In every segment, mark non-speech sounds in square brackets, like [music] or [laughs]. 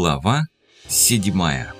Глава седьмая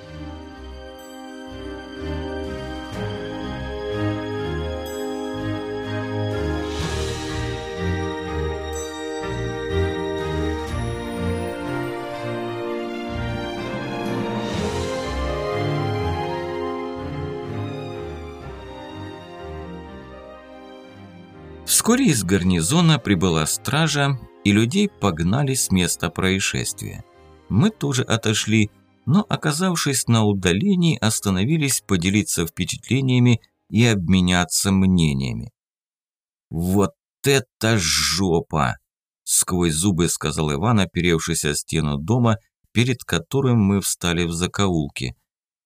Вскоре из гарнизона прибыла стража, и людей погнали с места происшествия. Мы тоже отошли, но, оказавшись на удалении, остановились поделиться впечатлениями и обменяться мнениями. «Вот это жопа!» – сквозь зубы сказал Иван, оперевшись о стену дома, перед которым мы встали в закоулке.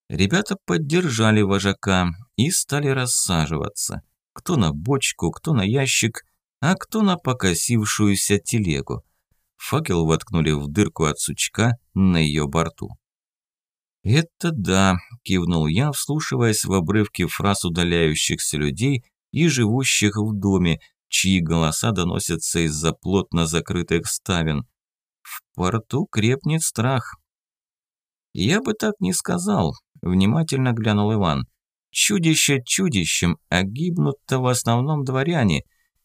Ребята поддержали вожака и стали рассаживаться. Кто на бочку, кто на ящик, а кто на покосившуюся телегу. Факел воткнули в дырку от сучка на ее борту. «Это да», – кивнул я, вслушиваясь в обрывки фраз удаляющихся людей и живущих в доме, чьи голоса доносятся из-за плотно закрытых ставен. В порту крепнет страх. «Я бы так не сказал», – внимательно глянул Иван. «Чудище чудищем, а гибнут-то в основном дворяне,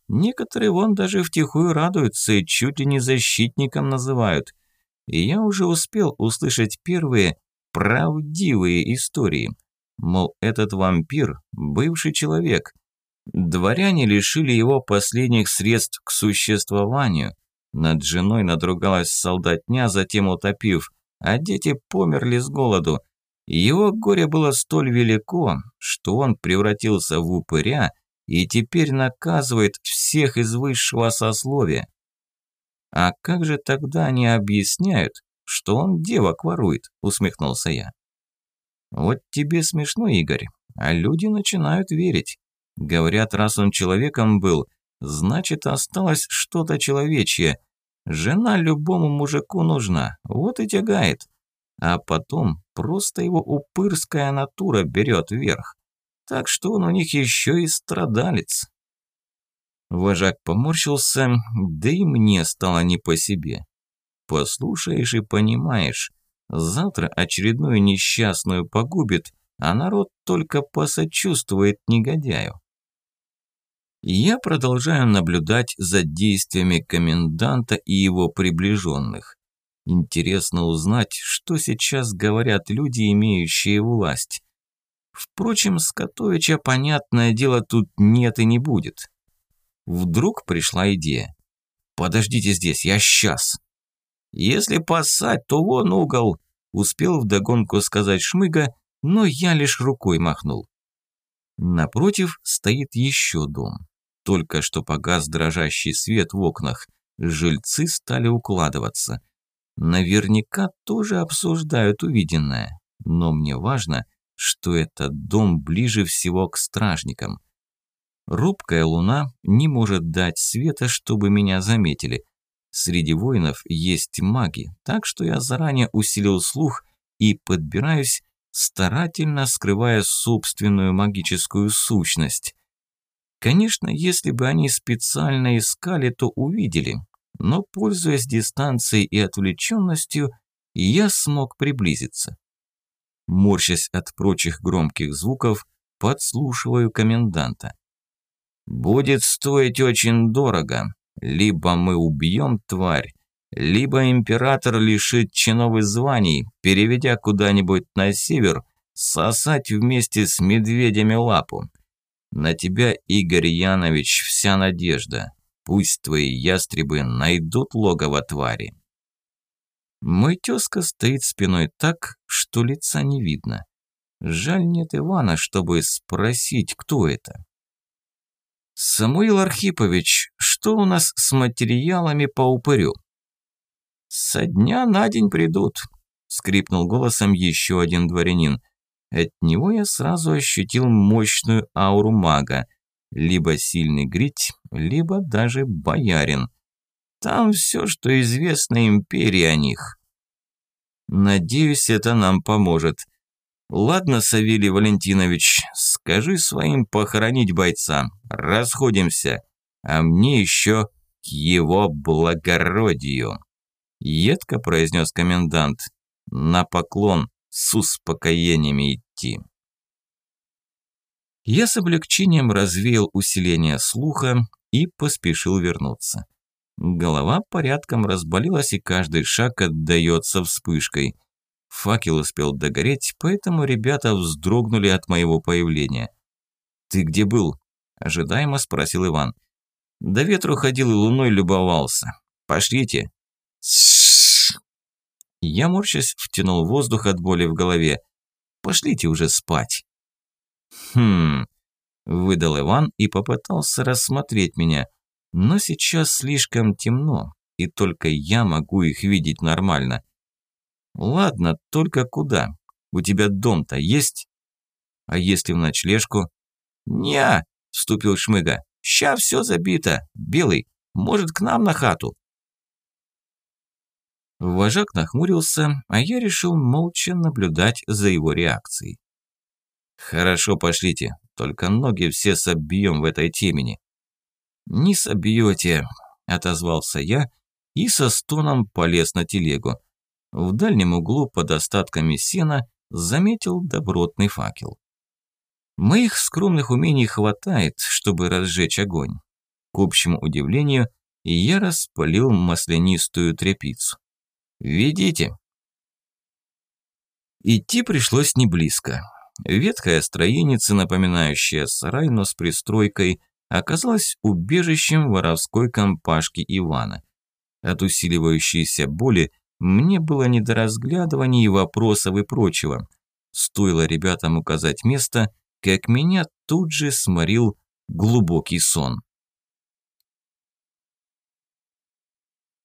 Некоторые вон даже втихую радуются и чуть ли не защитником называют. И я уже успел услышать первые правдивые истории. Мол, этот вампир – бывший человек. Дворяне лишили его последних средств к существованию. Над женой надругалась солдатня, затем утопив, а дети померли с голоду. Его горе было столь велико, что он превратился в упыря – и теперь наказывает всех из высшего сословия. А как же тогда они объясняют, что он девок ворует, усмехнулся я. Вот тебе смешно, Игорь, а люди начинают верить. Говорят, раз он человеком был, значит осталось что-то человечье. Жена любому мужику нужна, вот и тягает. А потом просто его упырская натура берет вверх так что он у них еще и страдалец. Вожак поморщился, да и мне стало не по себе. Послушаешь и понимаешь, завтра очередную несчастную погубит, а народ только посочувствует негодяю. Я продолжаю наблюдать за действиями коменданта и его приближенных. Интересно узнать, что сейчас говорят люди, имеющие власть. Впрочем, Скотовича, понятное дело, тут нет и не будет. Вдруг пришла идея. «Подождите здесь, я сейчас». «Если поссать, то вон угол», – успел вдогонку сказать Шмыга, но я лишь рукой махнул. Напротив стоит еще дом. Только что погас дрожащий свет в окнах. Жильцы стали укладываться. Наверняка тоже обсуждают увиденное. Но мне важно – что этот дом ближе всего к стражникам. Рубкая луна не может дать света, чтобы меня заметили. Среди воинов есть маги, так что я заранее усилил слух и подбираюсь, старательно скрывая собственную магическую сущность. Конечно, если бы они специально искали, то увидели, но, пользуясь дистанцией и отвлеченностью, я смог приблизиться. Морщась от прочих громких звуков, подслушиваю коменданта. «Будет стоить очень дорого. Либо мы убьем тварь, либо император лишит чинов и званий, переведя куда-нибудь на север, сосать вместе с медведями лапу. На тебя, Игорь Янович, вся надежда. Пусть твои ястребы найдут логово твари». Мой тезка стоит спиной так, что лица не видно. Жаль нет Ивана, чтобы спросить, кто это. «Самуил Архипович, что у нас с материалами по упырю?» «Со дня на день придут», – скрипнул голосом еще один дворянин. От него я сразу ощутил мощную ауру мага. Либо сильный грить, либо даже боярин. Там все, что известно империи о них. Надеюсь, это нам поможет. Ладно, Савелий Валентинович, скажи своим похоронить бойца. Расходимся. А мне еще к его благородию. Едко произнес комендант. на поклон с успокоениями идти. Я с облегчением развеял усиление слуха и поспешил вернуться. Голова порядком разболелась, и каждый шаг отдается вспышкой. Факел успел догореть, поэтому ребята вздрогнули от моего появления. «Ты где был?» – ожидаемо спросил Иван. «До ветру ходил и луной любовался. Пошлите». Я, морщась, втянул воздух от боли в голове. «Пошлите уже спать». «Хм...» – выдал Иван и попытался рассмотреть меня. «Но сейчас слишком темно, и только я могу их видеть нормально». «Ладно, только куда? У тебя дом-то есть?» «А если в ночлежку?» «Не-а», вступил Шмыга. «Ща все забито. Белый, может, к нам на хату?» Вожак нахмурился, а я решил молча наблюдать за его реакцией. «Хорошо, пошлите, только ноги все собьем в этой темени». «Не собьете», – отозвался я и со стоном полез на телегу. В дальнем углу под остатками сена заметил добротный факел. Моих скромных умений хватает, чтобы разжечь огонь. К общему удивлению, я распалил маслянистую тряпицу. «Ведите!» Идти пришлось не близко. Ветхая строеница, напоминающая сарай, но с пристройкой, оказалась убежищем воровской компашки Ивана. От усиливающейся боли мне было не до разглядываний, вопросов и прочего. Стоило ребятам указать место, как меня тут же сморил глубокий сон.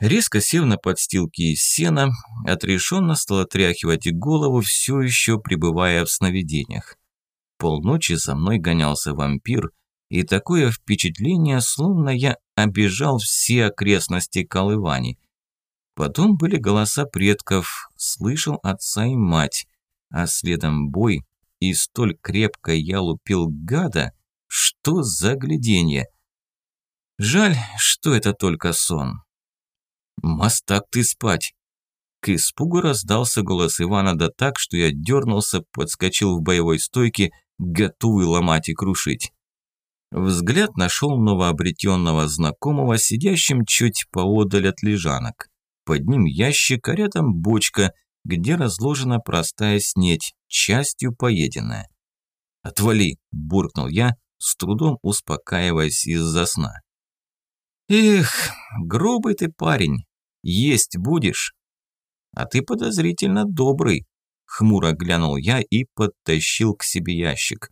Резко сев на подстилки из сена, отрешенно стал отряхивать голову, все еще пребывая в сновидениях. Полночи за мной гонялся вампир, и такое впечатление, словно я обижал все окрестности Колывани. Потом были голоса предков, слышал отца и мать, а следом бой, и столь крепко я лупил гада, что за гляденье. Жаль, что это только сон. «Мастак ты спать!» К испугу раздался голос Ивана да так, что я дернулся, подскочил в боевой стойке, готовый ломать и крушить. Взгляд нашел новообретенного знакомого, сидящим чуть поодаль от лежанок. Под ним ящик, а рядом бочка, где разложена простая снеть, частью поеденная. «Отвали!» – буркнул я, с трудом успокаиваясь из-за сна. «Эх, грубый ты парень, есть будешь?» «А ты подозрительно добрый», – хмуро глянул я и подтащил к себе ящик.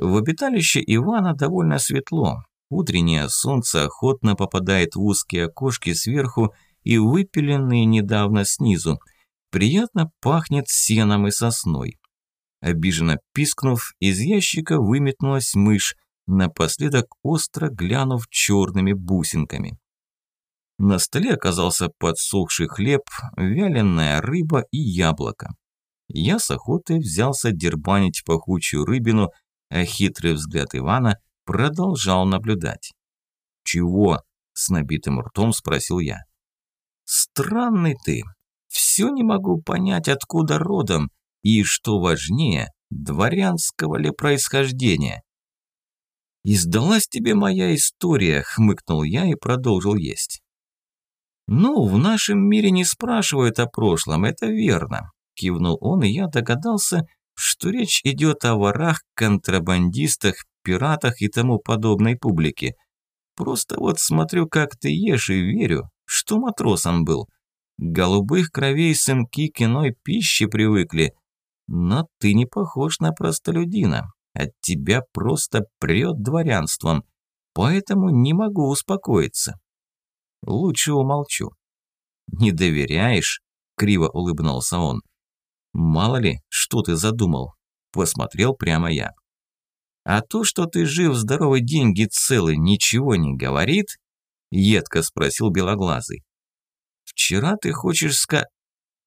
В обиталище Ивана довольно светло. Утреннее солнце охотно попадает в узкие окошки сверху и выпиленные недавно снизу, Приятно пахнет сеном и сосной. Обиженно пискнув, из ящика выметнулась мышь, напоследок остро глянув черными бусинками. На столе оказался подсохший хлеб, вяленая рыба и яблоко. Я с охотой взялся дербанить пахучую рыбину, а хитрый взгляд Ивана продолжал наблюдать. «Чего?» – с набитым ртом спросил я. «Странный ты», все не могу понять, откуда родом и, что важнее, дворянского ли происхождения. «Издалась тебе моя история», – хмыкнул я и продолжил есть. «Ну, в нашем мире не спрашивают о прошлом, это верно», – кивнул он, и я догадался, что речь идет о ворах, контрабандистах, пиратах и тому подобной публике. Просто вот смотрю, как ты ешь и верю, что матросом был – Голубых кровей сынки к иной пище привыкли. Но ты не похож на простолюдина. От тебя просто прет дворянством. Поэтому не могу успокоиться. Лучше умолчу. Не доверяешь? Криво улыбнулся он. Мало ли, что ты задумал. Посмотрел прямо я. А то, что ты жив, здоровый, деньги целы, ничего не говорит? Едко спросил Белоглазый. Вчера ты хочешь ска...»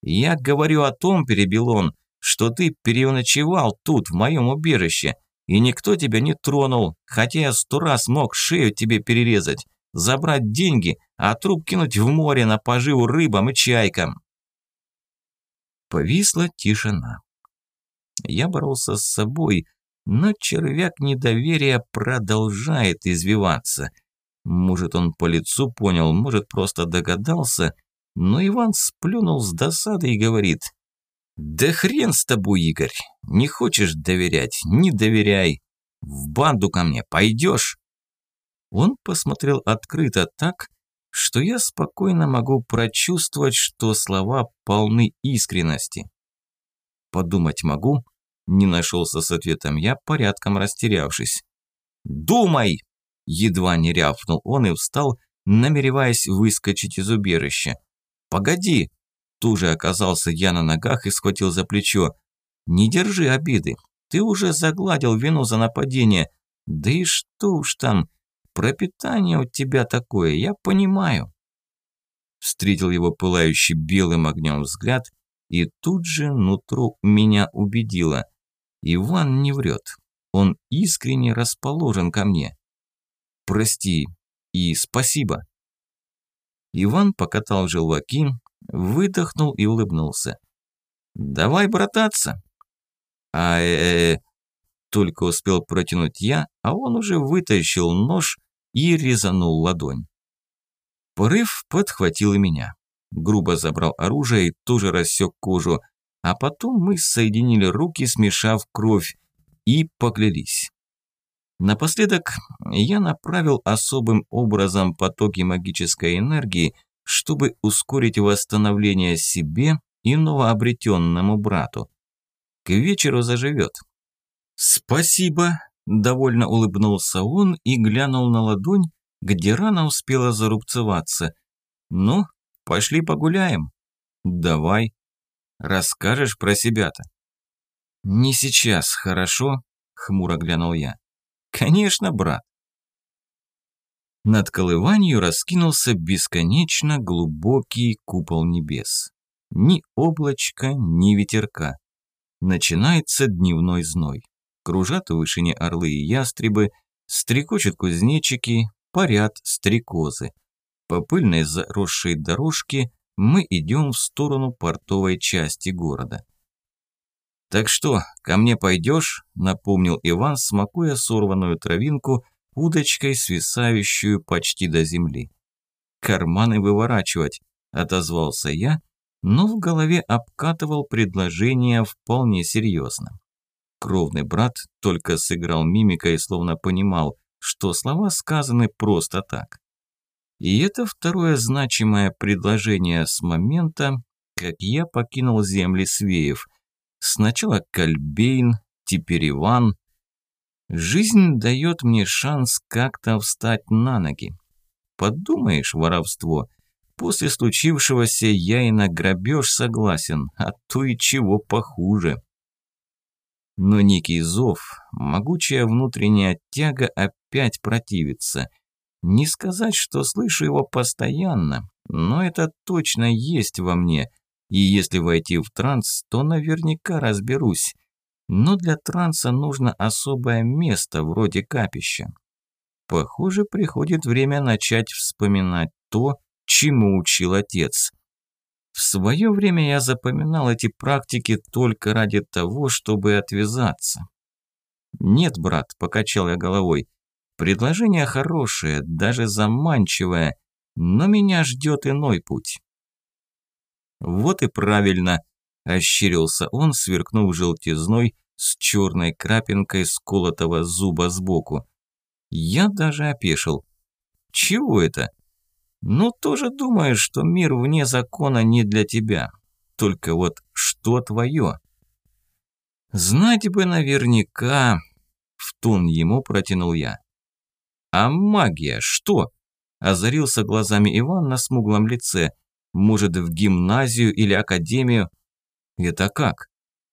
«Я говорю о том, – перебил он, – что ты переночевал тут, в моем убежище, и никто тебя не тронул, хотя я сто раз мог шею тебе перерезать, забрать деньги, а труп кинуть в море на поживу рыбам и чайкам». Повисла тишина. Я боролся с собой, но червяк недоверия продолжает извиваться. Может, он по лицу понял, может, просто догадался, но Иван сплюнул с досады и говорит, «Да хрен с тобой, Игорь, не хочешь доверять, не доверяй. В банду ко мне пойдешь?» Он посмотрел открыто так, что я спокойно могу прочувствовать, что слова полны искренности. Подумать могу, не нашелся с ответом я, порядком растерявшись. «Думай!» – едва не рявкнул он и встал, намереваясь выскочить из убежища. «Погоди!» – тут оказался я на ногах и схватил за плечо. «Не держи обиды, ты уже загладил вину за нападение. Да и что уж там, пропитание у тебя такое, я понимаю». Встретил его пылающий белым огнем взгляд, и тут же нутро меня убедило. Иван не врет. Он искренне расположен ко мне. Прости и спасибо. Иван покатал желваки, выдохнул и улыбнулся. «Давай брататься!» а э, -э, -э только успел протянуть я, а он уже вытащил нож и резанул ладонь. Порыв подхватил и меня. Грубо забрал оружие и тоже рассек кожу, а потом мы соединили руки, смешав кровь, и поклялись. Напоследок я направил особым образом потоки магической энергии, чтобы ускорить восстановление себе и новообретенному брату. К вечеру заживет. «Спасибо», – довольно улыбнулся он и глянул на ладонь, где рана успела зарубцеваться. «Ну, пошли погуляем». «Давай», Расскажешь про себя-то?» «Не сейчас, хорошо?» – хмуро глянул я. «Конечно, брат». Над колыванью раскинулся бесконечно глубокий купол небес. Ни облачка, ни ветерка. Начинается дневной зной. Кружат в вышине орлы и ястребы, стрекочут кузнечики, парят стрекозы. По пыльной заросшей дорожке мы идем в сторону портовой части города. «Так что, ко мне пойдешь?» – напомнил Иван, смакуя сорванную травинку, удочкой, свисающую почти до земли. «Карманы выворачивать», – отозвался я, но в голове обкатывал предложение вполне серьезно. Кровный брат только сыграл мимикой, словно понимал, что слова сказаны просто так. И это второе значимое предложение с момента, как я покинул земли Свеев. Сначала Кальбейн, теперь Иван. Жизнь дает мне шанс как-то встать на ноги. Подумаешь, воровство. После случившегося я и на грабеж согласен, а то и чего похуже. Но некий зов, могучая внутренняя тяга опять противится – не сказать, что слышу его постоянно, но это точно есть во мне, и если войти в транс, то наверняка разберусь. Но для транса нужно особое место, вроде капища. Похоже, приходит время начать вспоминать то, чему учил отец. В свое время я запоминал эти практики только ради того, чтобы отвязаться. «Нет, брат», – покачал я головой, Предложение хорошее, даже заманчивое, но меня ждет иной путь. Вот и правильно, ощерился он, сверкнув желтизной с черной крапинкой сколотого зуба сбоку. Я даже опешил. Чего это? Ну, тоже думаешь, что мир вне закона не для тебя. Только вот что твое? Знать бы наверняка, в тон ему протянул я. «А магия что?» – озарился глазами Иван на смуглом лице. «Может, в гимназию или академию?» «Это как?»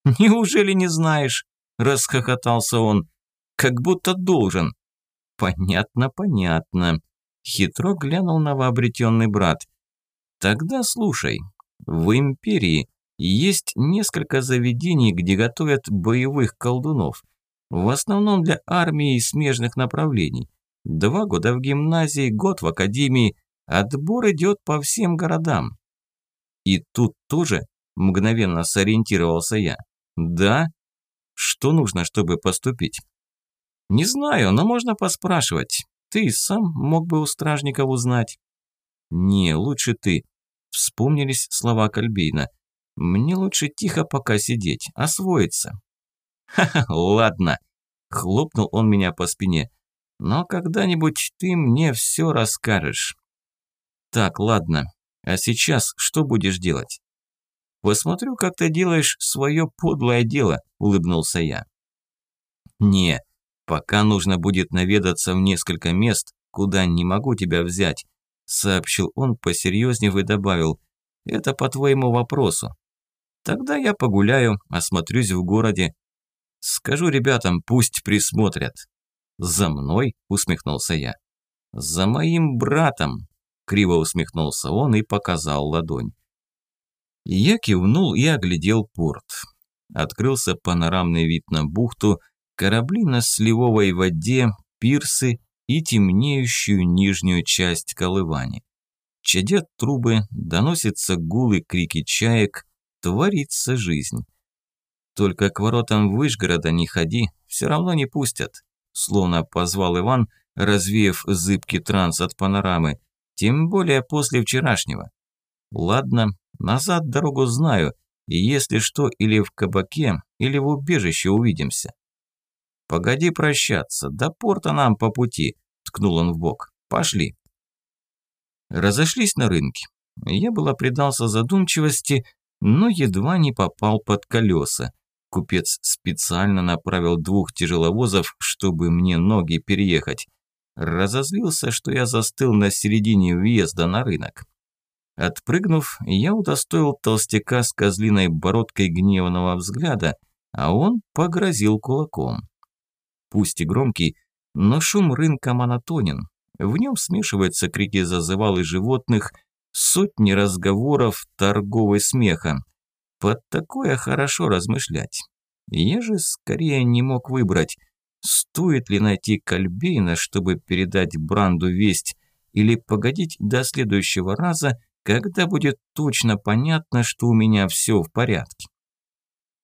[laughs] «Неужели не знаешь?» – расхохотался он. «Как будто должен». «Понятно, понятно». Хитро глянул новообретенный брат. «Тогда слушай. В Империи есть несколько заведений, где готовят боевых колдунов. В основном для армии и смежных направлений. Два года в гимназии, год в академии. Отбор идет по всем городам. И тут тоже Мгновенно сориентировался я. Да? Что нужно, чтобы поступить? Не знаю, но можно поспрашивать. Ты сам мог бы у стражников узнать. Не, лучше ты. Вспомнились слова Кальбейна. Мне лучше тихо пока сидеть, освоиться. Ха-ха, ладно. Хлопнул он меня по спине. Но когда-нибудь ты мне все расскажешь. Так, ладно. А сейчас что будешь делать? Посмотрю, как ты делаешь свое подлое дело, улыбнулся я. Не, пока нужно будет наведаться в несколько мест, куда не могу тебя взять, сообщил он посерьезнее и добавил. Это по твоему вопросу. Тогда я погуляю, осмотрюсь в городе. Скажу ребятам, пусть присмотрят. За мной, усмехнулся я. За моим братом, криво усмехнулся он и показал ладонь. Я кивнул и оглядел порт. Открылся панорамный вид на бухту, корабли на сливовой воде, пирсы и темнеющую нижнюю часть колывани. Чадят трубы, доносятся гулы крики чаек, творится жизнь. Только к воротам Вышгорода не ходи, все равно не пустят. Словно позвал Иван, развеяв зыбкий транс от панорамы, тем более после вчерашнего. Ладно, Назад дорогу знаю, и если что, или в кабаке, или в убежище увидимся. Погоди прощаться, до порта нам по пути, ткнул он в бок. Пошли. Разошлись на рынке. Я было предался задумчивости, но едва не попал под колеса. Купец специально направил двух тяжеловозов, чтобы мне ноги переехать. Разозлился, что я застыл на середине въезда на рынок. Отпрыгнув, я удостоил толстяка с козлиной бородкой гневного взгляда, а он погрозил кулаком. Пусть и громкий, но шум рынка монотонен. В нем смешиваются крики зазывал и животных, сотни разговоров, торговый смеха. Под такое хорошо размышлять. Я же скорее не мог выбрать, стоит ли найти Кальбейна, чтобы передать Бранду весть, или погодить до следующего раза – когда будет точно понятно, что у меня все в порядке.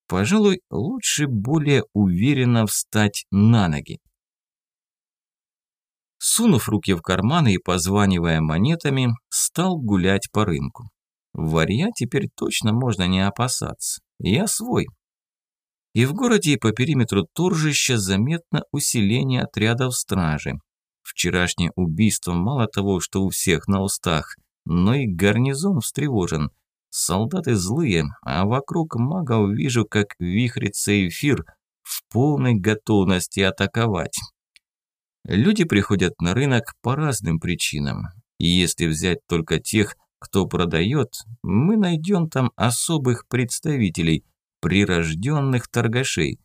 Пожалуй, лучше более уверенно встать на ноги. Сунув руки в карманы и позванивая монетами, стал гулять по рынку. Варья теперь точно можно не опасаться. Я свой. И в городе и по периметру торжища заметно усиление отрядов стражи. Вчерашнее убийство мало того, что у всех на устах, но и гарнизон встревожен. Солдаты злые, а вокруг магов вижу, как вихрится эфир в полной готовности атаковать. Люди приходят на рынок по разным причинам. И если взять только тех, кто продает, мы найдем там особых представителей, прирожденных торгашей.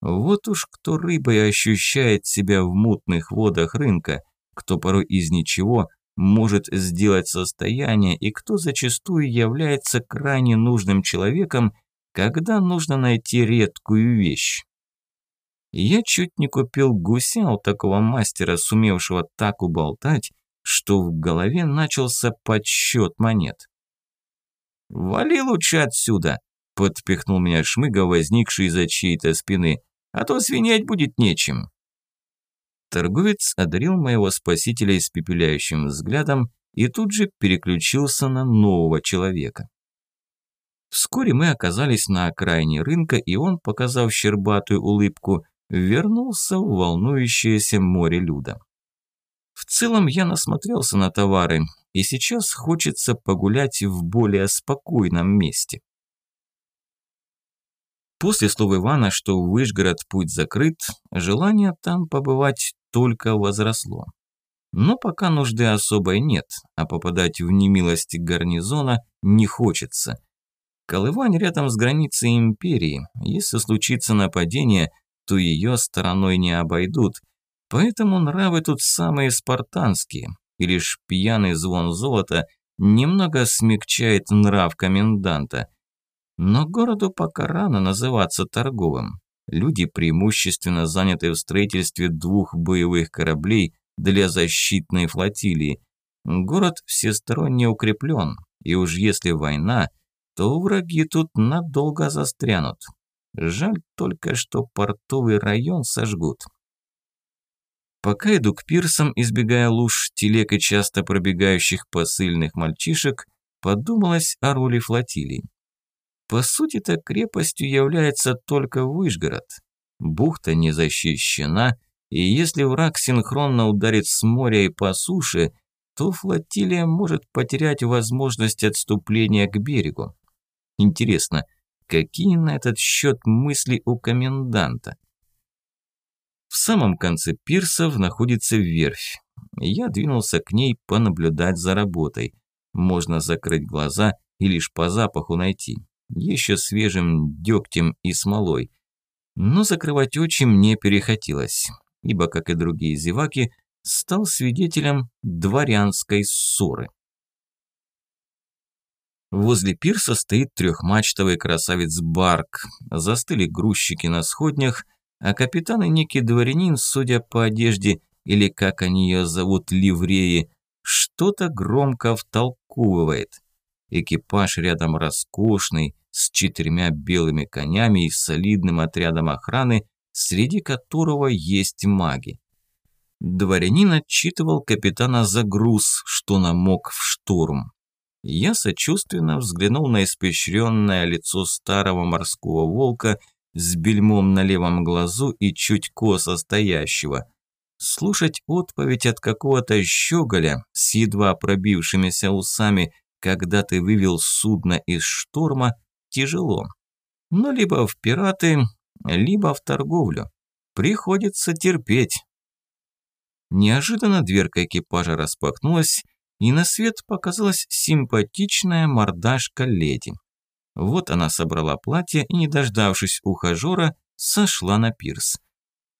Вот уж кто рыбой ощущает себя в мутных водах рынка, кто порой из ничего может сделать состояние и кто зачастую является крайне нужным человеком, когда нужно найти редкую вещь. Я чуть не купил гуся у такого мастера, сумевшего так уболтать, что в голове начался подсчет монет. «Вали лучше отсюда!» – подпихнул меня шмыга, возникший из-за чьей-то спины. «А то свинять будет нечем!» Торговец одарил моего спасителя испепеляющим взглядом и тут же переключился на нового человека. Вскоре мы оказались на окраине рынка, и он, показав щербатую улыбку, вернулся в волнующееся море люда. В целом я насмотрелся на товары, и сейчас хочется погулять в более спокойном месте. После слов Ивана, что в Вышгород путь закрыт, желание там побывать только возросло. Но пока нужды особой нет, а попадать в немилости гарнизона не хочется. Колывань рядом с границей империи. Если случится нападение, то ее стороной не обойдут. Поэтому нравы тут самые спартанские. И лишь пьяный звон золота немного смягчает нрав коменданта. Но городу пока рано называться торговым. Люди преимущественно заняты в строительстве двух боевых кораблей для защитной флотилии. Город всесторонне укреплен, и уж если война, то враги тут надолго застрянут. Жаль только, что портовый район сожгут. Пока иду к пирсам, избегая луж, телег и часто пробегающих посыльных мальчишек, подумалось о роли флотилии. По сути-то крепостью является только Выжгород. Бухта не защищена, и если враг синхронно ударит с моря и по суше, то флотилия может потерять возможность отступления к берегу. Интересно, какие на этот счет мысли у коменданта? В самом конце пирсов находится верфь. Я двинулся к ней понаблюдать за работой. Можно закрыть глаза и лишь по запаху найти. Еще свежим дегтем и смолой. Но закрывать очи мне перехотелось, ибо, как и другие зеваки, стал свидетелем дворянской ссоры. Возле пирса стоит трехмачтовый красавец Барк. Застыли грузчики на сходнях, а капитан и некий дворянин, судя по одежде, или как они ее зовут, ливреи, что-то громко втолковывает. Экипаж рядом роскошный, с четырьмя белыми конями и солидным отрядом охраны, среди которого есть маги. Дворянин отчитывал капитана за груз, что намок в штурм. Я сочувственно взглянул на испещренное лицо старого морского волка с бельмом на левом глазу и чуть косо стоящего. Слушать отповедь от какого-то щеголя с едва пробившимися усами, когда ты вывел судно из шторма, тяжело. Но либо в пираты, либо в торговлю. Приходится терпеть. Неожиданно дверка экипажа распахнулась, и на свет показалась симпатичная мордашка леди. Вот она собрала платье и, не дождавшись ухажера, сошла на пирс.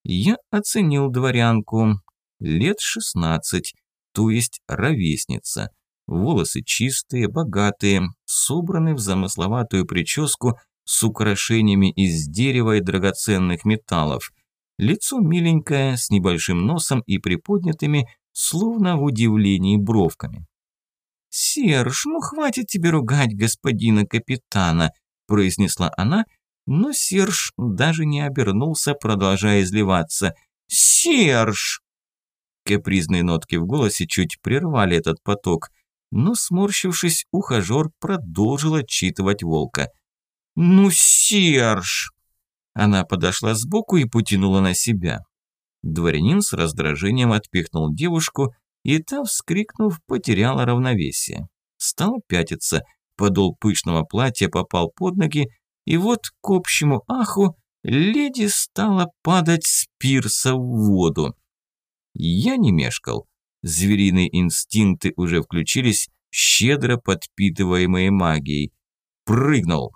Я оценил дворянку. Лет шестнадцать, то есть ровесница. Волосы чистые, богатые, собраны в замысловатую прическу с украшениями из дерева и драгоценных металлов. Лицо миленькое, с небольшим носом и приподнятыми, словно в удивлении бровками. «Серж, ну хватит тебе ругать господина капитана», – произнесла она, но Серж даже не обернулся, продолжая изливаться. «Серж!» Капризные нотки в голосе чуть прервали этот поток, но, сморщившись, ухажер продолжил отчитывать волка. «Ну, Серж!» Она подошла сбоку и потянула на себя. Дворянин с раздражением отпихнул девушку, и та, вскрикнув, потеряла равновесие. Стал пятиться, подол пышного платья попал под ноги, и вот к общему аху леди стала падать с пирса в воду. Я не мешкал. Звериные инстинкты уже включились, щедро подпитываемые магией. Прыгнул.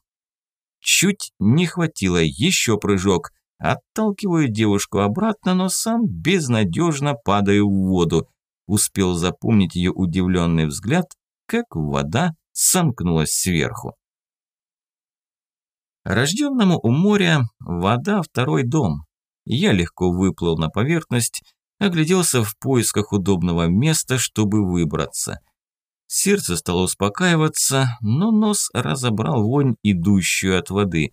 Чуть не хватило, еще прыжок. Отталкиваю девушку обратно, но сам безнадежно падаю в воду успел запомнить ее удивленный взгляд, как вода сомкнулась сверху. Рожденному у моря вода – второй дом. Я легко выплыл на поверхность, огляделся в поисках удобного места, чтобы выбраться. Сердце стало успокаиваться, но нос разобрал вонь, идущую от воды.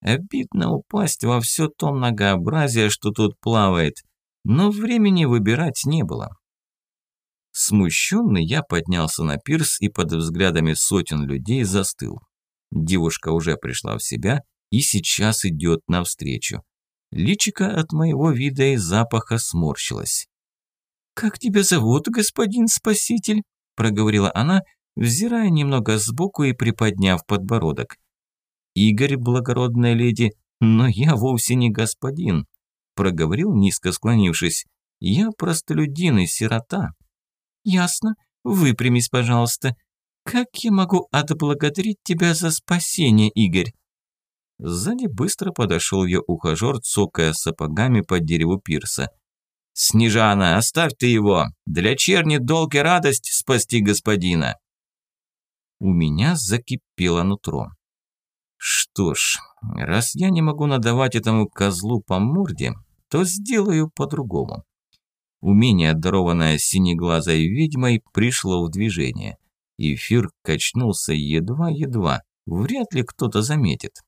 Обидно упасть во все то многообразие, что тут плавает, но времени выбирать не было. Смущенный я поднялся на пирс и под взглядами сотен людей застыл. Девушка уже пришла в себя и сейчас идет навстречу. Личика от моего вида и запаха сморщилась. «Как тебя зовут, господин спаситель?» – проговорила она, взирая немного сбоку и приподняв подбородок. «Игорь, благородная леди, но я вовсе не господин», – проговорил, низко склонившись. «Я простолюдин и сирота». «Ясно. Выпрямись, пожалуйста. Как я могу отблагодарить тебя за спасение, Игорь?» Сзади быстро подошел ее ухажер, цокая сапогами по дереву пирса. «Снежана, оставь ты его! Для черни долг и радость спасти господина!» У меня закипело нутро. Что ж, раз я не могу надавать этому козлу по морде, то сделаю по-другому. Умение, дарованное синеглазой ведьмой, пришло в движение. Эфир качнулся едва-едва, вряд ли кто-то заметит.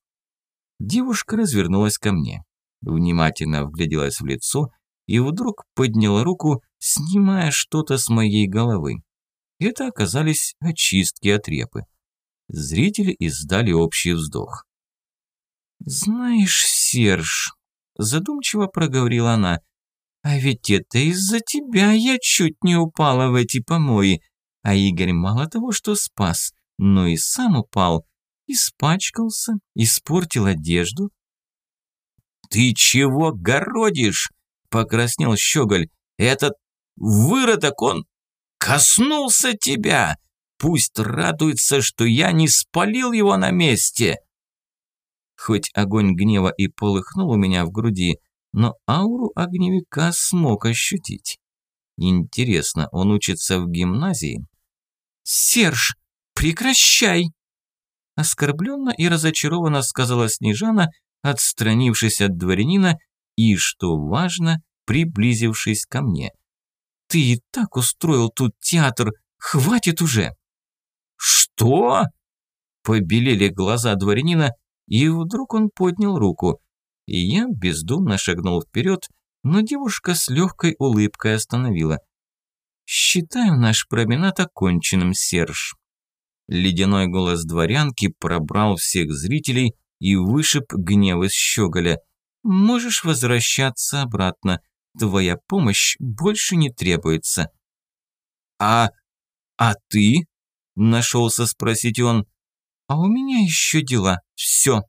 Девушка развернулась ко мне, внимательно вгляделась в лицо и вдруг подняла руку, снимая что-то с моей головы. Это оказались очистки от репы. Зрители издали общий вздох. «Знаешь, Серж», – задумчиво проговорила она, – «а ведь это из-за тебя я чуть не упала в эти помои, а Игорь мало того, что спас, но и сам упал, испачкался, испортил одежду». «Ты чего городишь?» – покраснел Щеголь. «Этот выродок, он коснулся тебя! Пусть радуется, что я не спалил его на месте!» Хоть огонь гнева и полыхнул у меня в груди, но ауру огневика смог ощутить. Интересно, он учится в гимназии? «Серж, прекращай!» Оскорбленно и разочарованно сказала Снежана, отстранившись от дворянина и, что важно, приблизившись ко мне. «Ты и так устроил тут театр, хватит уже!» «Что?» Побелели глаза дворянина, и вдруг он поднял руку. И я бездумно шагнул вперед, но девушка с легкой улыбкой остановила. «Считаю наш променад оконченным, Серж». Ледяной голос дворянки пробрал всех зрителей и вышиб гнев из щеголя. «Можешь возвращаться обратно. Твоя помощь больше не требуется». «А... а ты?» – нашелся спросить он. «А у меня еще дела. Все».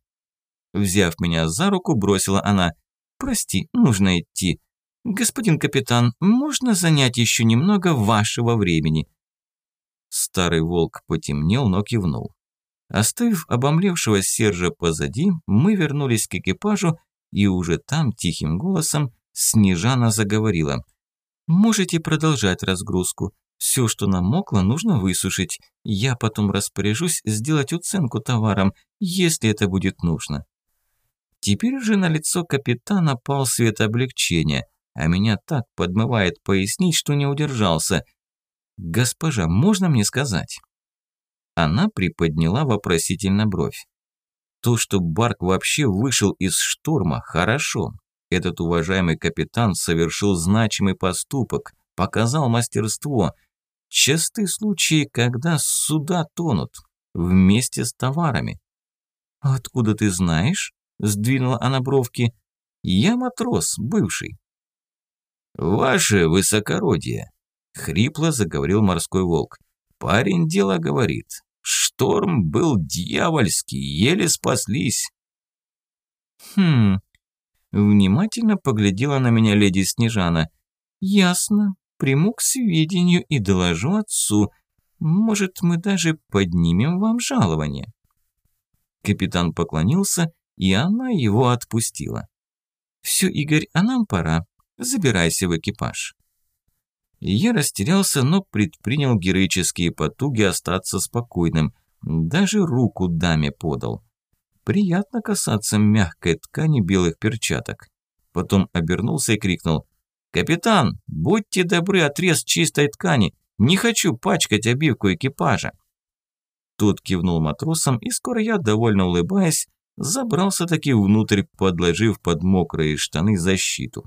Взяв меня за руку, бросила она. «Прости, нужно идти. Господин капитан, можно занять еще немного вашего времени?» Старый волк потемнел, но кивнул. Оставив обомлевшего Сержа позади, мы вернулись к экипажу, и уже там тихим голосом Снежана заговорила. «Можете продолжать разгрузку. Все, что намокло, нужно высушить. Я потом распоряжусь сделать оценку товарам, если это будет нужно». Теперь же на лицо капитана пал свет облегчения, а меня так подмывает пояснить, что не удержался. «Госпожа, можно мне сказать?» Она приподняла вопросительно бровь. То, что Барк вообще вышел из шторма, хорошо. Этот уважаемый капитан совершил значимый поступок, показал мастерство – Часты случаи, когда суда тонут вместе с товарами. «Откуда ты знаешь?» – сдвинула она бровки. «Я матрос, бывший». «Ваше высокородие», – хрипло заговорил морской волк. «Парень дело говорит. Шторм был дьявольский, еле спаслись». «Хм...» – внимательно поглядела на меня леди Снежана. «Ясно приму к сведению и доложу отцу. Может, мы даже поднимем вам жалование». Капитан поклонился, и она его отпустила. «Все, Игорь, а нам пора. Забирайся в экипаж». Я растерялся, но предпринял героические потуги остаться спокойным. Даже руку даме подал. Приятно касаться мягкой ткани белых перчаток. Потом обернулся и крикнул «Капитан, будьте добры, отрез чистой ткани. Не хочу пачкать обивку экипажа». Тот кивнул матросом, и скоро я, довольно улыбаясь, забрался таки внутрь, подложив под мокрые штаны защиту.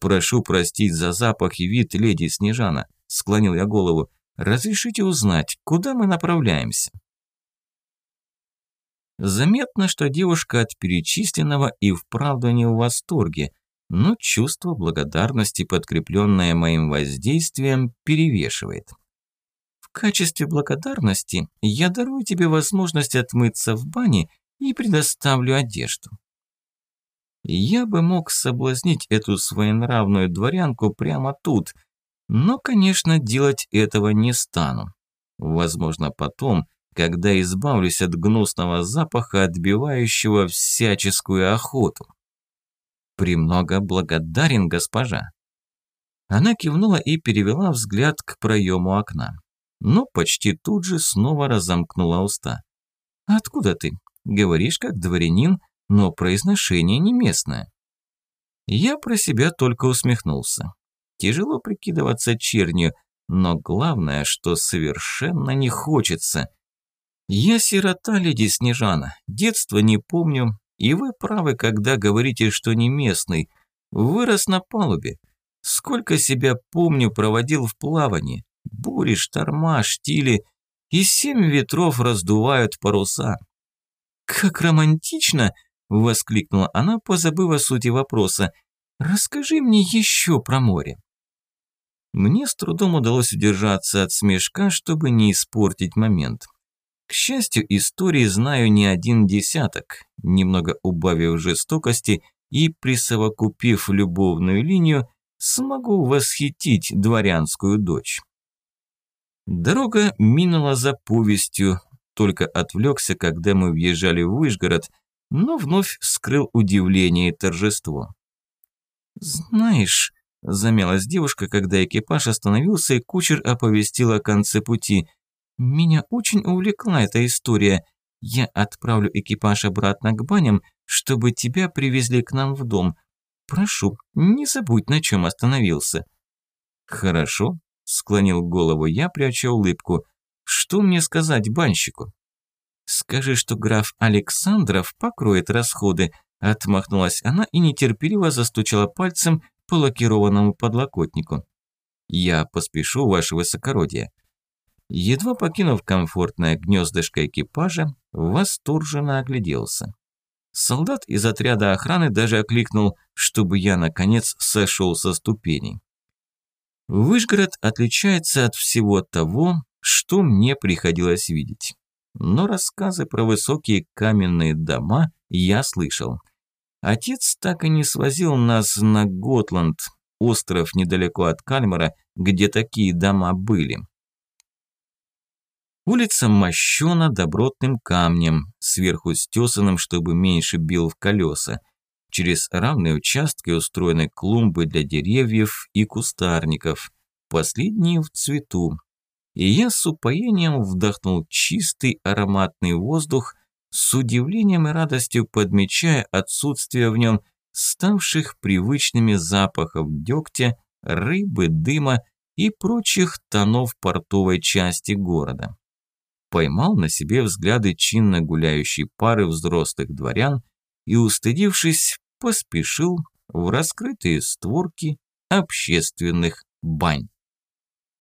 «Прошу простить за запах и вид леди Снежана», – склонил я голову. «Разрешите узнать, куда мы направляемся?» Заметно, что девушка от перечисленного и вправду не в восторге, но чувство благодарности, подкрепленное моим воздействием, перевешивает. В качестве благодарности я дарую тебе возможность отмыться в бане и предоставлю одежду. Я бы мог соблазнить эту своенравную дворянку прямо тут, но, конечно, делать этого не стану. Возможно, потом, когда избавлюсь от гнусного запаха, отбивающего всяческую охоту. «Премного благодарен, госпожа». Она кивнула и перевела взгляд к проему окна, но почти тут же снова разомкнула уста. «Откуда ты? Говоришь как дворянин, но произношение не местное». Я про себя только усмехнулся. Тяжело прикидываться чернью, но главное, что совершенно не хочется. Я сирота, леди Снежана, детства не помню, и вы правы, когда говорите, что не местный. Вырос на палубе. Сколько себя помню, проводил в плавании. Бури, шторма, штили, и семь ветров раздувают паруса. «Как романтично!» – воскликнула она, позабыв о сути вопроса. «Расскажи мне еще про море». Мне с трудом удалось удержаться от смешка, чтобы не испортить момент. К счастью, истории знаю не один десяток. Немного убавив жестокости и присовокупив любовную линию, смогу восхитить дворянскую дочь. Дорога минула за повестью, только отвлекся, когда мы въезжали в Вышгород, но вновь скрыл удивление и торжество. «Знаешь», – замялась девушка, когда экипаж остановился и кучер оповестил о конце пути – меня очень увлекла эта история. Я отправлю экипаж обратно к баням, чтобы тебя привезли к нам в дом. Прошу, не забудь, на чем остановился». «Хорошо», – склонил голову я, пряча улыбку. «Что мне сказать банщику?» «Скажи, что граф Александров покроет расходы», – отмахнулась она и нетерпеливо застучала пальцем по лакированному подлокотнику. «Я поспешу, ваше высокородие. Едва покинув комфортное гнездышко экипажа, восторженно огляделся. Солдат из отряда охраны даже окликнул, чтобы я, наконец, сошел со ступеней. Вышгород отличается от всего того, что мне приходилось видеть. Но рассказы про высокие каменные дома я слышал. Отец так и не свозил нас на Готланд, остров недалеко от Кальмара, где такие дома были. Улица мощена добротным камнем, сверху стесанным, чтобы меньше бил в колеса. Через равные участки устроены клумбы для деревьев и кустарников, последние в цвету. И я с упоением вдохнул чистый ароматный воздух, с удивлением и радостью подмечая отсутствие в нем ставших привычными запахов дегтя, рыбы, дыма и прочих тонов портовой части города поймал на себе взгляды чинно гуляющей пары взрослых дворян и, устыдившись, поспешил в раскрытые створки общественных бань.